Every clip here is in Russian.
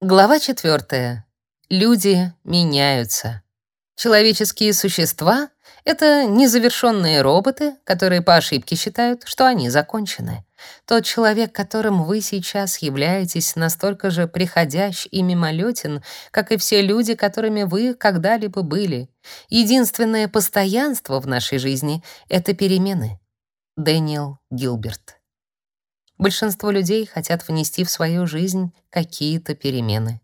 Глава 4. Люди меняются. Человеческие существа — это незавершенные роботы, которые по ошибке считают, что они закончены. Тот человек, которым вы сейчас являетесь, настолько же приходящ и мимолетен, как и все люди, которыми вы когда-либо были. Единственное постоянство в нашей жизни — это перемены. Дэниел Гилберт Большинство людей хотят внести в свою жизнь какие-то перемены.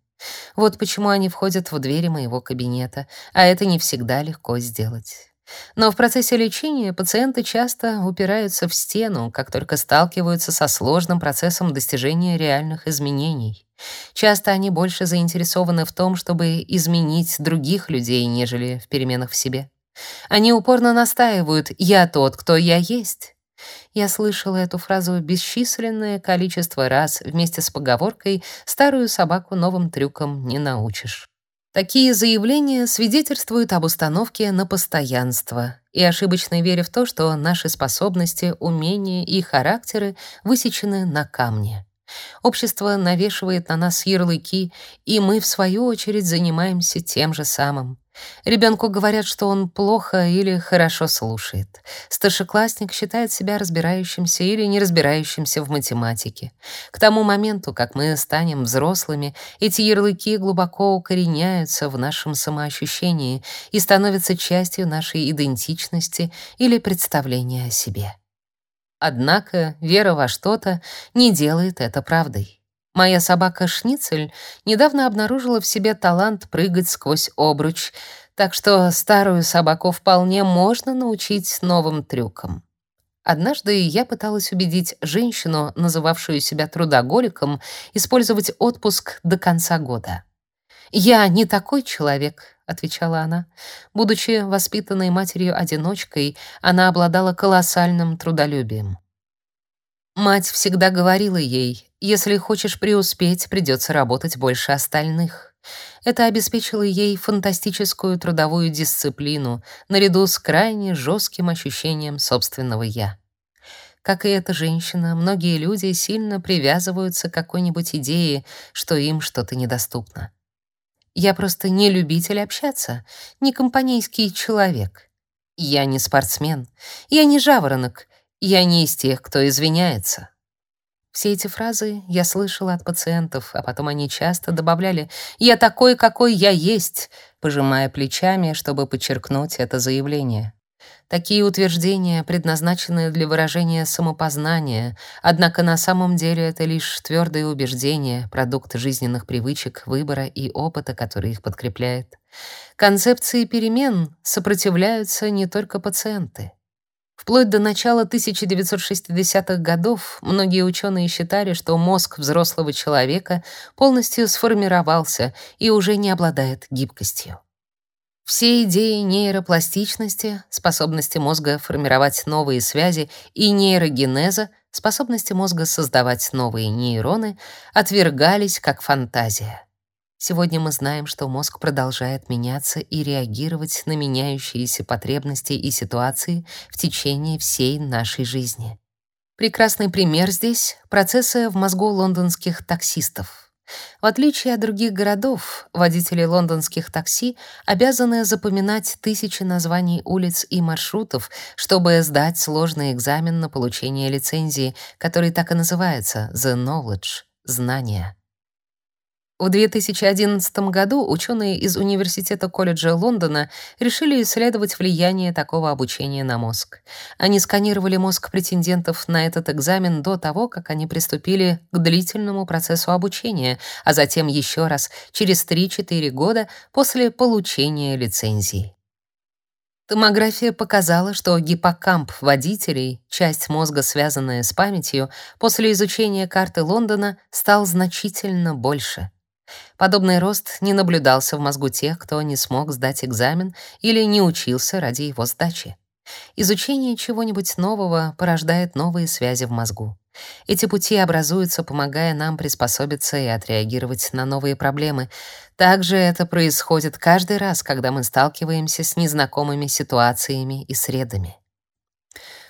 Вот почему они входят в двери моего кабинета, а это не всегда легко сделать. Но в процессе лечения пациенты часто упираются в стену, как только сталкиваются со сложным процессом достижения реальных изменений. Часто они больше заинтересованы в том, чтобы изменить других людей, нежели в переменах в себе. Они упорно настаивают «я тот, кто я есть», я слышала эту фразу бесчисленное количество раз вместе с поговоркой «старую собаку новым трюкам не научишь». Такие заявления свидетельствуют об установке на постоянство и ошибочной вере в то, что наши способности, умения и характеры высечены на камне. Общество навешивает на нас ярлыки, и мы, в свою очередь, занимаемся тем же самым. Ребенку говорят, что он плохо или хорошо слушает. Старшеклассник считает себя разбирающимся или не разбирающимся в математике. К тому моменту, как мы станем взрослыми, эти ярлыки глубоко укореняются в нашем самоощущении и становятся частью нашей идентичности или представления о себе. Однако вера во что-то не делает это правдой. Моя собака Шницель недавно обнаружила в себе талант прыгать сквозь обруч, так что старую собаку вполне можно научить новым трюкам. Однажды я пыталась убедить женщину, называвшую себя трудоголиком, использовать отпуск до конца года. «Я не такой человек», — отвечала она. Будучи воспитанной матерью-одиночкой, она обладала колоссальным трудолюбием. Мать всегда говорила ей, если хочешь преуспеть, придется работать больше остальных. Это обеспечило ей фантастическую трудовую дисциплину наряду с крайне жестким ощущением собственного «я». Как и эта женщина, многие люди сильно привязываются к какой-нибудь идее, что им что-то недоступно. Я просто не любитель общаться, не компанейский человек. Я не спортсмен, я не жаворонок, я не из тех, кто извиняется. Все эти фразы я слышала от пациентов, а потом они часто добавляли «я такой, какой я есть», пожимая плечами, чтобы подчеркнуть это заявление. Такие утверждения предназначены для выражения самопознания, однако на самом деле это лишь твердые убеждения, продукт жизненных привычек, выбора и опыта, который их подкрепляет. Концепции перемен сопротивляются не только пациенты. Вплоть до начала 1960-х годов многие ученые считали, что мозг взрослого человека полностью сформировался и уже не обладает гибкостью. Все идеи нейропластичности, способности мозга формировать новые связи и нейрогенеза, способности мозга создавать новые нейроны, отвергались как фантазия. Сегодня мы знаем, что мозг продолжает меняться и реагировать на меняющиеся потребности и ситуации в течение всей нашей жизни. Прекрасный пример здесь — процессы в мозгу лондонских таксистов. В отличие от других городов, водители лондонских такси обязаны запоминать тысячи названий улиц и маршрутов, чтобы сдать сложный экзамен на получение лицензии, который так и называется «The Knowledge» — «Знание». В 2011 году ученые из Университета колледжа Лондона решили исследовать влияние такого обучения на мозг. Они сканировали мозг претендентов на этот экзамен до того, как они приступили к длительному процессу обучения, а затем еще раз через 3-4 года после получения лицензии. Томография показала, что гиппокамп водителей, часть мозга, связанная с памятью, после изучения карты Лондона стал значительно больше. Подобный рост не наблюдался в мозгу тех, кто не смог сдать экзамен или не учился ради его сдачи. Изучение чего-нибудь нового порождает новые связи в мозгу. Эти пути образуются, помогая нам приспособиться и отреагировать на новые проблемы. Также это происходит каждый раз, когда мы сталкиваемся с незнакомыми ситуациями и средами.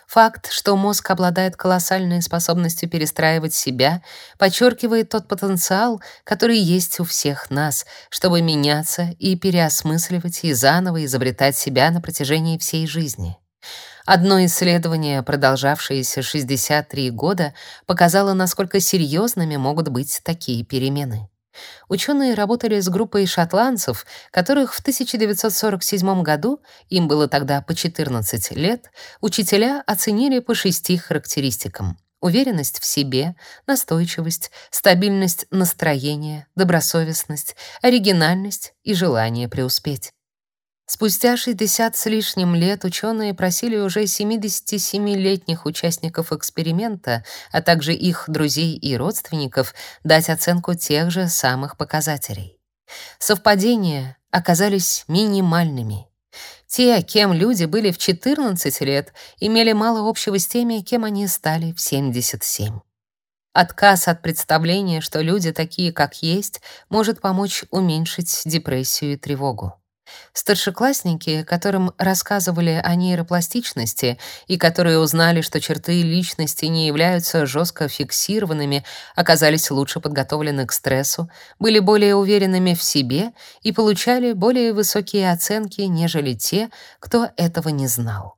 Факт, что мозг обладает колоссальной способностью перестраивать себя, подчеркивает тот потенциал, который есть у всех нас, чтобы меняться и переосмысливать и заново изобретать себя на протяжении всей жизни. Одно исследование, продолжавшееся 63 года, показало, насколько серьезными могут быть такие перемены. Ученые работали с группой шотландцев, которых в 1947 году, им было тогда по 14 лет, учителя оценили по шести характеристикам: уверенность в себе, настойчивость, стабильность настроения, добросовестность, оригинальность и желание преуспеть. Спустя 60 с лишним лет ученые просили уже 77-летних участников эксперимента, а также их друзей и родственников дать оценку тех же самых показателей. Совпадения оказались минимальными. Те, кем люди были в 14 лет, имели мало общего с теми, кем они стали в 77. Отказ от представления, что люди такие, как есть, может помочь уменьшить депрессию и тревогу. Старшеклассники, которым рассказывали о нейропластичности и которые узнали, что черты личности не являются жестко фиксированными, оказались лучше подготовлены к стрессу, были более уверенными в себе и получали более высокие оценки, нежели те, кто этого не знал.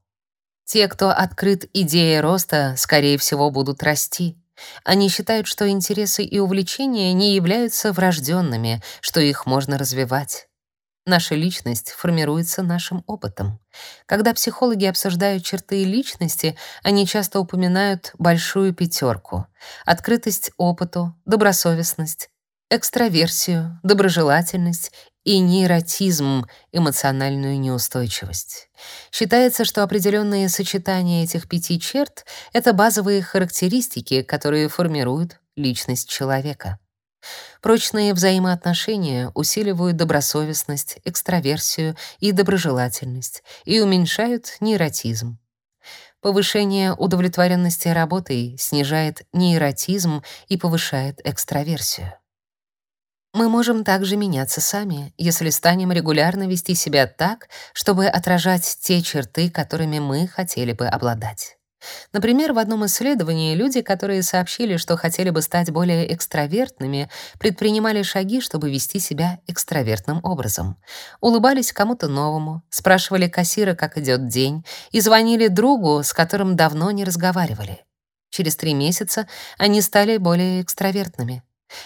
Те, кто открыт идее роста, скорее всего, будут расти. Они считают, что интересы и увлечения не являются врожденными, что их можно развивать. Наша личность формируется нашим опытом. Когда психологи обсуждают черты личности, они часто упоминают большую пятерку: открытость опыту, добросовестность, экстраверсию, доброжелательность и нейротизм, эмоциональную неустойчивость. Считается, что определенные сочетания этих пяти черт — это базовые характеристики, которые формируют личность человека. Прочные взаимоотношения усиливают добросовестность, экстраверсию и доброжелательность и уменьшают нейротизм. Повышение удовлетворенности работой снижает нейротизм и повышает экстраверсию. Мы можем также меняться сами, если станем регулярно вести себя так, чтобы отражать те черты, которыми мы хотели бы обладать. Например, в одном исследовании люди, которые сообщили, что хотели бы стать более экстравертными, предпринимали шаги, чтобы вести себя экстравертным образом. Улыбались кому-то новому, спрашивали кассира, как идет день, и звонили другу, с которым давно не разговаривали. Через три месяца они стали более экстравертными.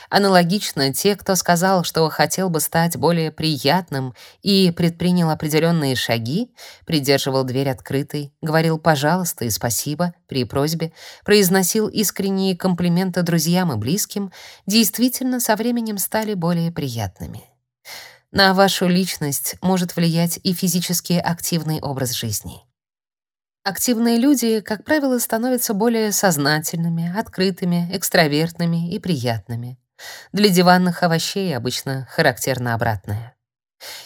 Аналогично, те, кто сказал, что хотел бы стать более приятным и предпринял определенные шаги, придерживал дверь открытой, говорил «пожалуйста» и «спасибо» при просьбе, произносил искренние комплименты друзьям и близким, действительно со временем стали более приятными. На вашу личность может влиять и физически активный образ жизни. Активные люди, как правило, становятся более сознательными, открытыми, экстравертными и приятными. Для диванных овощей обычно характерно обратное.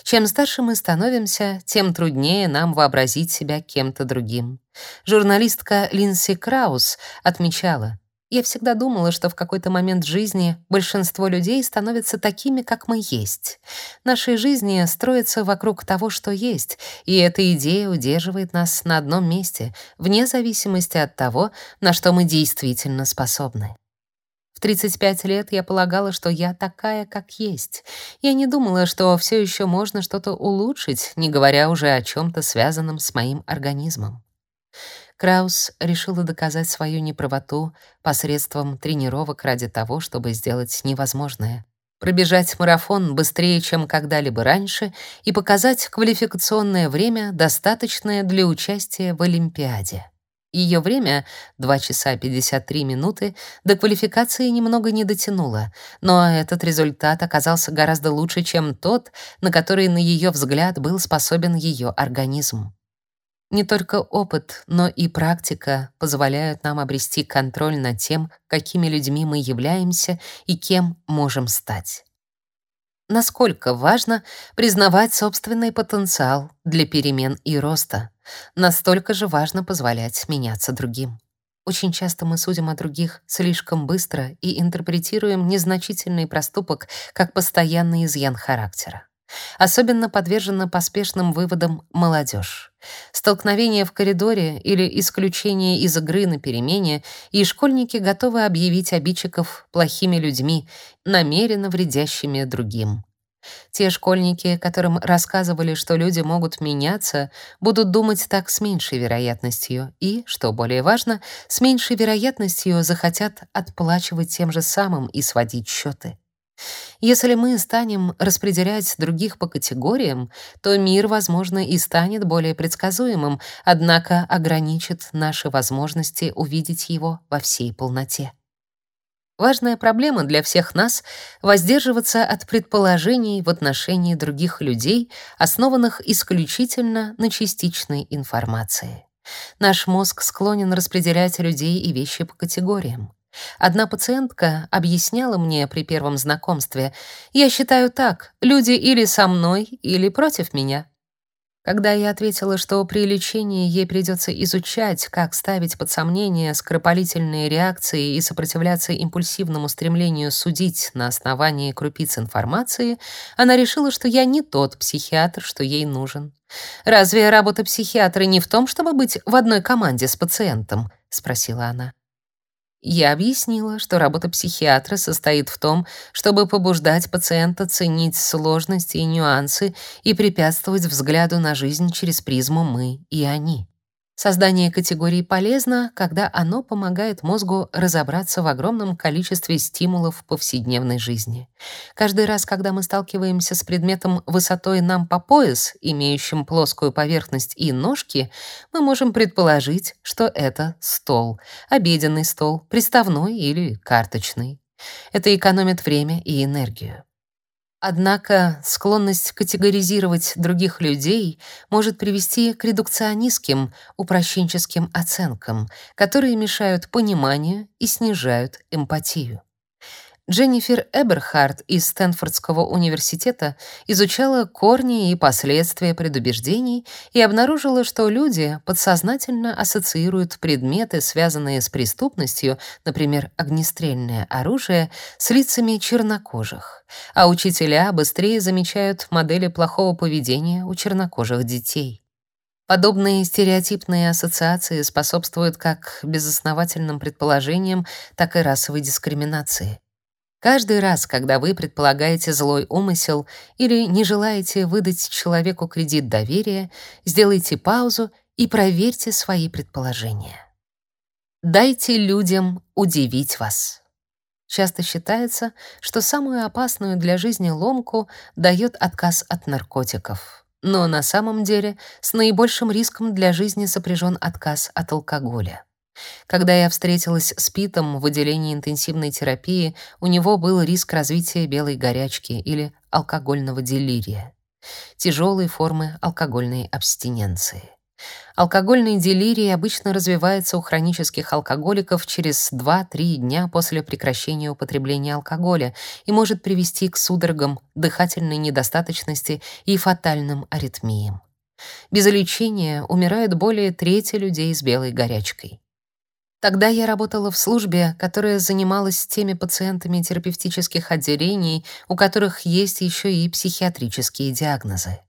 Чем старше мы становимся, тем труднее нам вообразить себя кем-то другим. Журналистка Линси Краус отмечала, я всегда думала, что в какой-то момент жизни большинство людей становятся такими, как мы есть. Наши жизни строятся вокруг того, что есть, и эта идея удерживает нас на одном месте, вне зависимости от того, на что мы действительно способны. В 35 лет я полагала, что я такая, как есть. Я не думала, что все еще можно что-то улучшить, не говоря уже о чем то связанном с моим организмом. Краус решила доказать свою неправоту посредством тренировок ради того, чтобы сделать невозможное. Пробежать марафон быстрее, чем когда-либо раньше, и показать квалификационное время, достаточное для участия в Олимпиаде. Ее время, 2 часа 53 минуты, до квалификации немного не дотянуло, но этот результат оказался гораздо лучше, чем тот, на который, на ее взгляд, был способен ее организм. Не только опыт, но и практика позволяют нам обрести контроль над тем, какими людьми мы являемся и кем можем стать. Насколько важно признавать собственный потенциал для перемен и роста, настолько же важно позволять меняться другим. Очень часто мы судим о других слишком быстро и интерпретируем незначительный проступок как постоянный изъян характера. Особенно подвержена поспешным выводам молодежь. Столкновение в коридоре или исключение из игры на перемене, и школьники готовы объявить обидчиков плохими людьми, намеренно вредящими другим. Те школьники, которым рассказывали, что люди могут меняться, будут думать так с меньшей вероятностью и, что более важно, с меньшей вероятностью захотят отплачивать тем же самым и сводить счеты. Если мы станем распределять других по категориям, то мир, возможно, и станет более предсказуемым, однако ограничит наши возможности увидеть его во всей полноте. Важная проблема для всех нас — воздерживаться от предположений в отношении других людей, основанных исключительно на частичной информации. Наш мозг склонен распределять людей и вещи по категориям. Одна пациентка объясняла мне при первом знакомстве, «Я считаю так, люди или со мной, или против меня». Когда я ответила, что при лечении ей придется изучать, как ставить под сомнение скоропалительные реакции и сопротивляться импульсивному стремлению судить на основании крупиц информации, она решила, что я не тот психиатр, что ей нужен. «Разве работа психиатра не в том, чтобы быть в одной команде с пациентом?» — спросила она. Я объяснила, что работа психиатра состоит в том, чтобы побуждать пациента ценить сложности и нюансы и препятствовать взгляду на жизнь через призму «мы» и «они». Создание категории полезно, когда оно помогает мозгу разобраться в огромном количестве стимулов повседневной жизни. Каждый раз, когда мы сталкиваемся с предметом высотой нам по пояс, имеющим плоскую поверхность и ножки, мы можем предположить, что это стол, обеденный стол, приставной или карточный. Это экономит время и энергию. Однако склонность категоризировать других людей может привести к редукционистским, упрощенческим оценкам, которые мешают пониманию и снижают эмпатию. Дженнифер Эберхард из Стэнфордского университета изучала корни и последствия предубеждений и обнаружила, что люди подсознательно ассоциируют предметы, связанные с преступностью, например, огнестрельное оружие, с лицами чернокожих, а учителя быстрее замечают модели плохого поведения у чернокожих детей. Подобные стереотипные ассоциации способствуют как безосновательным предположениям, так и расовой дискриминации. Каждый раз, когда вы предполагаете злой умысел или не желаете выдать человеку кредит доверия, сделайте паузу и проверьте свои предположения. Дайте людям удивить вас. Часто считается, что самую опасную для жизни ломку дает отказ от наркотиков. Но на самом деле с наибольшим риском для жизни сопряжен отказ от алкоголя. Когда я встретилась с Питом в отделении интенсивной терапии, у него был риск развития белой горячки или алкогольного делирия, тяжелой формы алкогольной абстиненции. Алкогольный делирий обычно развивается у хронических алкоголиков через 2-3 дня после прекращения употребления алкоголя и может привести к судорогам, дыхательной недостаточности и фатальным аритмиям. Без лечения умирают более трети людей с белой горячкой. Тогда я работала в службе, которая занималась теми пациентами терапевтических отделений, у которых есть еще и психиатрические диагнозы.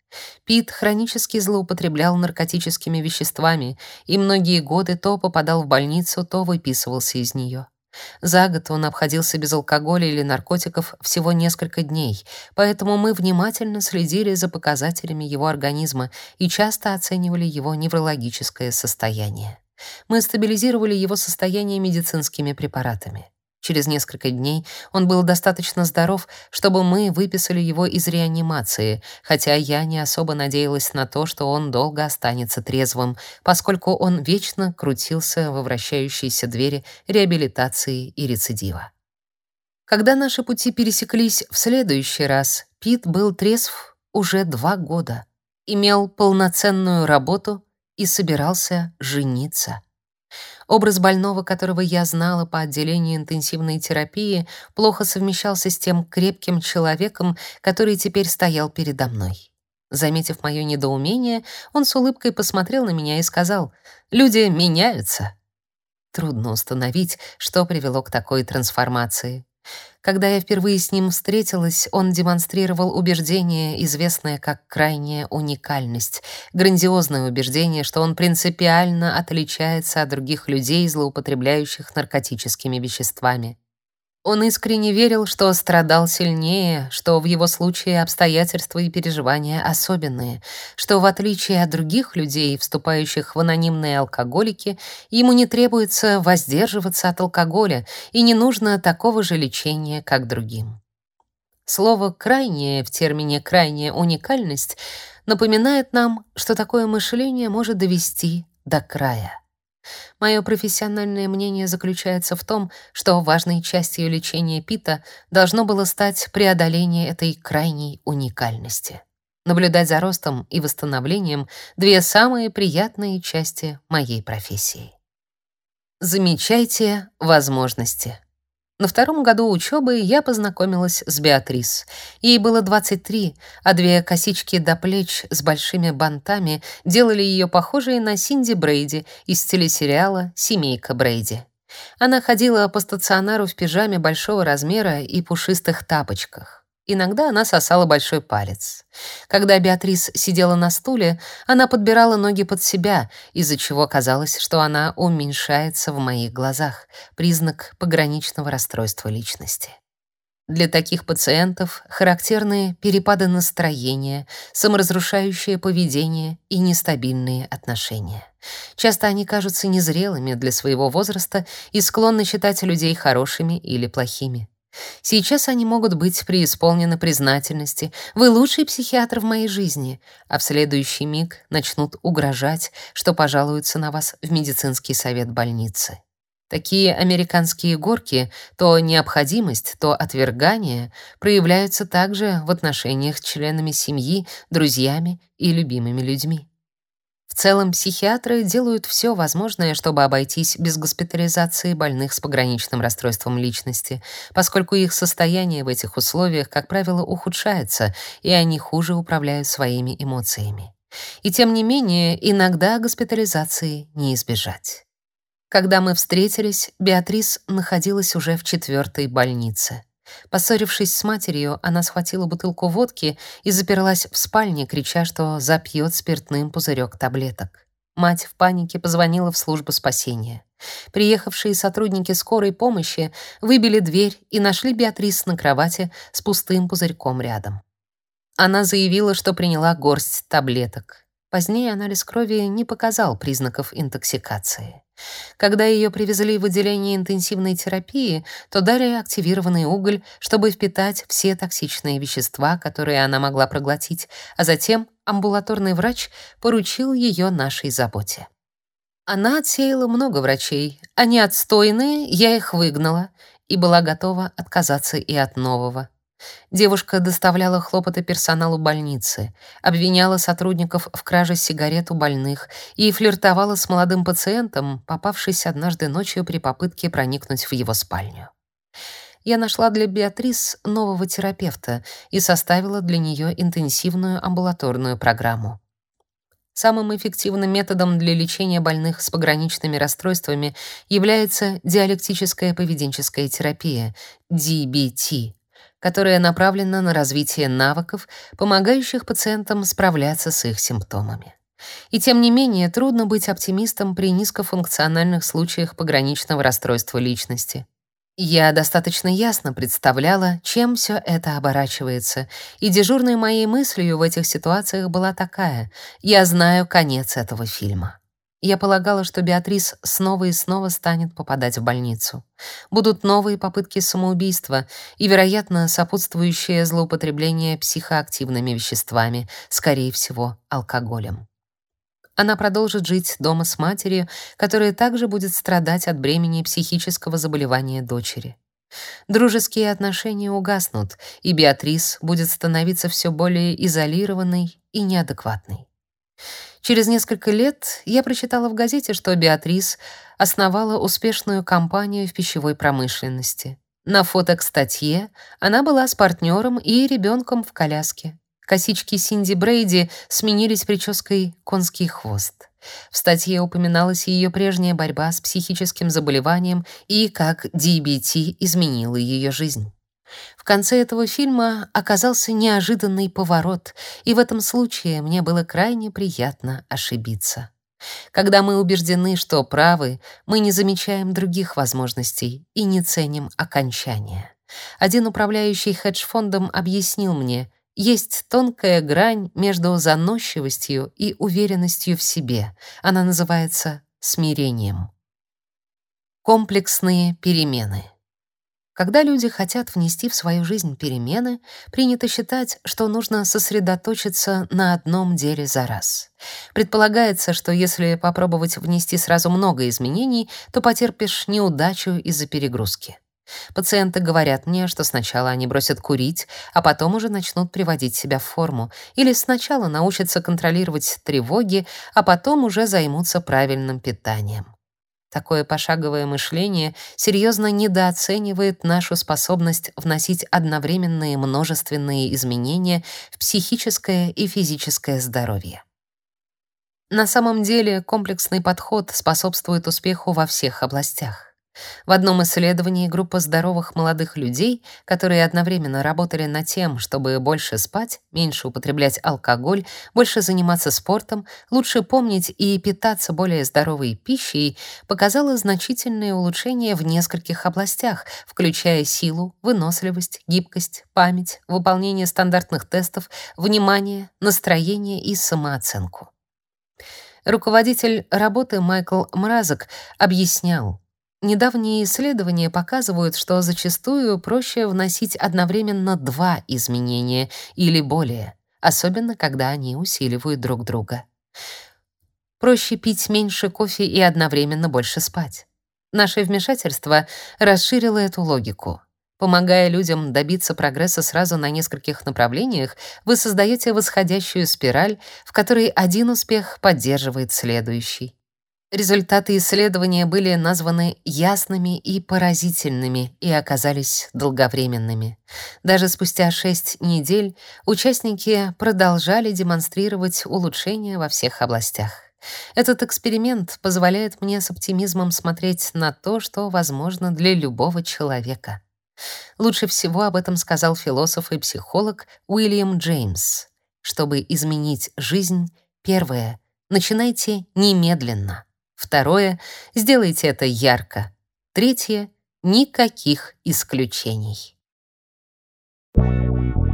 Пит хронически злоупотреблял наркотическими веществами и многие годы то попадал в больницу, то выписывался из нее. За год он обходился без алкоголя или наркотиков всего несколько дней, поэтому мы внимательно следили за показателями его организма и часто оценивали его неврологическое состояние. Мы стабилизировали его состояние медицинскими препаратами. Через несколько дней он был достаточно здоров, чтобы мы выписали его из реанимации, хотя я не особо надеялась на то, что он долго останется трезвым, поскольку он вечно крутился во вращающейся двери реабилитации и рецидива. Когда наши пути пересеклись в следующий раз, Пит был трезв уже два года, имел полноценную работу и собирался жениться. Образ больного, которого я знала по отделению интенсивной терапии, плохо совмещался с тем крепким человеком, который теперь стоял передо мной. Заметив мое недоумение, он с улыбкой посмотрел на меня и сказал: "Люди меняются". Трудно установить, что привело к такой трансформации. Когда я впервые с ним встретилась, он демонстрировал убеждение, известное как крайняя уникальность, грандиозное убеждение, что он принципиально отличается от других людей, злоупотребляющих наркотическими веществами. Он искренне верил, что страдал сильнее, что в его случае обстоятельства и переживания особенные, что в отличие от других людей, вступающих в анонимные алкоголики, ему не требуется воздерживаться от алкоголя и не нужно такого же лечения, как другим. Слово «крайнее» в термине «крайняя уникальность» напоминает нам, что такое мышление может довести до края. Мое профессиональное мнение заключается в том, что важной частью лечения Пита должно было стать преодоление этой крайней уникальности. Наблюдать за ростом и восстановлением — две самые приятные части моей профессии. Замечайте возможности. На втором году учебы я познакомилась с Беатрис. Ей было 23, а две косички до плеч с большими бантами делали ее похожей на Синди Брейди из телесериала «Семейка Брейди». Она ходила по стационару в пижаме большого размера и пушистых тапочках. Иногда она сосала большой палец. Когда Беатрис сидела на стуле, она подбирала ноги под себя, из-за чего казалось, что она уменьшается в моих глазах, признак пограничного расстройства личности. Для таких пациентов характерны перепады настроения, саморазрушающее поведение и нестабильные отношения. Часто они кажутся незрелыми для своего возраста и склонны считать людей хорошими или плохими. Сейчас они могут быть преисполнены признательности. Вы лучший психиатр в моей жизни, а в следующий миг начнут угрожать, что пожалуются на вас в медицинский совет больницы. Такие американские горки, то необходимость, то отвергание, проявляются также в отношениях с членами семьи, друзьями и любимыми людьми. В целом, психиатры делают все возможное, чтобы обойтись без госпитализации больных с пограничным расстройством личности, поскольку их состояние в этих условиях, как правило, ухудшается, и они хуже управляют своими эмоциями. И тем не менее, иногда госпитализации не избежать. Когда мы встретились, Беатрис находилась уже в четвертой больнице. Поссорившись с матерью, она схватила бутылку водки и заперлась в спальне, крича, что запьет спиртным пузырек таблеток. Мать в панике позвонила в службу спасения. Приехавшие сотрудники скорой помощи выбили дверь и нашли Беатрис на кровати с пустым пузырьком рядом. Она заявила, что приняла горсть таблеток. Позднее анализ крови не показал признаков интоксикации. Когда ее привезли в отделение интенсивной терапии, то дали активированный уголь, чтобы впитать все токсичные вещества, которые она могла проглотить, а затем амбулаторный врач поручил ее нашей заботе. Она отсеяла много врачей. Они отстойные, я их выгнала и была готова отказаться и от нового. Девушка доставляла хлопоты персоналу больницы, обвиняла сотрудников в краже сигарет у больных и флиртовала с молодым пациентом, попавшись однажды ночью при попытке проникнуть в его спальню. Я нашла для Беатрис нового терапевта и составила для нее интенсивную амбулаторную программу. Самым эффективным методом для лечения больных с пограничными расстройствами является диалектическая поведенческая терапия, DBT которая направлена на развитие навыков, помогающих пациентам справляться с их симптомами. И тем не менее, трудно быть оптимистом при низкофункциональных случаях пограничного расстройства личности. Я достаточно ясно представляла, чем все это оборачивается, и дежурной моей мыслью в этих ситуациях была такая: я знаю конец этого фильма. Я полагала, что Беатрис снова и снова станет попадать в больницу. Будут новые попытки самоубийства и, вероятно, сопутствующее злоупотребление психоактивными веществами, скорее всего, алкоголем. Она продолжит жить дома с матерью, которая также будет страдать от бремени психического заболевания дочери. Дружеские отношения угаснут, и Беатрис будет становиться все более изолированной и неадекватной. Через несколько лет я прочитала в газете, что Беатрис основала успешную компанию в пищевой промышленности. На фото к статье она была с партнером и ребенком в коляске. Косички Синди Брейди сменились прической «конский хвост». В статье упоминалась ее прежняя борьба с психическим заболеванием и как DBT изменила ее жизнь. В конце этого фильма оказался неожиданный поворот, и в этом случае мне было крайне приятно ошибиться. Когда мы убеждены, что правы, мы не замечаем других возможностей и не ценим окончания. Один управляющий хедж-фондом объяснил мне, есть тонкая грань между заносчивостью и уверенностью в себе. Она называется смирением. Комплексные перемены. Когда люди хотят внести в свою жизнь перемены, принято считать, что нужно сосредоточиться на одном деле за раз. Предполагается, что если попробовать внести сразу много изменений, то потерпишь неудачу из-за перегрузки. Пациенты говорят мне, что сначала они бросят курить, а потом уже начнут приводить себя в форму, или сначала научатся контролировать тревоги, а потом уже займутся правильным питанием. Такое пошаговое мышление серьезно недооценивает нашу способность вносить одновременные множественные изменения в психическое и физическое здоровье. На самом деле комплексный подход способствует успеху во всех областях. В одном исследовании группа здоровых молодых людей, которые одновременно работали над тем, чтобы больше спать, меньше употреблять алкоголь, больше заниматься спортом, лучше помнить и питаться более здоровой пищей, показала значительное улучшение в нескольких областях, включая силу, выносливость, гибкость, память, выполнение стандартных тестов, внимание, настроение и самооценку. Руководитель работы Майкл Мразок объяснял, Недавние исследования показывают, что зачастую проще вносить одновременно два изменения или более, особенно когда они усиливают друг друга. Проще пить меньше кофе и одновременно больше спать. Наше вмешательство расширило эту логику. Помогая людям добиться прогресса сразу на нескольких направлениях, вы создаете восходящую спираль, в которой один успех поддерживает следующий. Результаты исследования были названы ясными и поразительными и оказались долговременными. Даже спустя шесть недель участники продолжали демонстрировать улучшения во всех областях. Этот эксперимент позволяет мне с оптимизмом смотреть на то, что возможно для любого человека. Лучше всего об этом сказал философ и психолог Уильям Джеймс. Чтобы изменить жизнь, первое — начинайте немедленно. Второе — сделайте это ярко. Третье — никаких исключений. Thank you